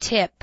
tip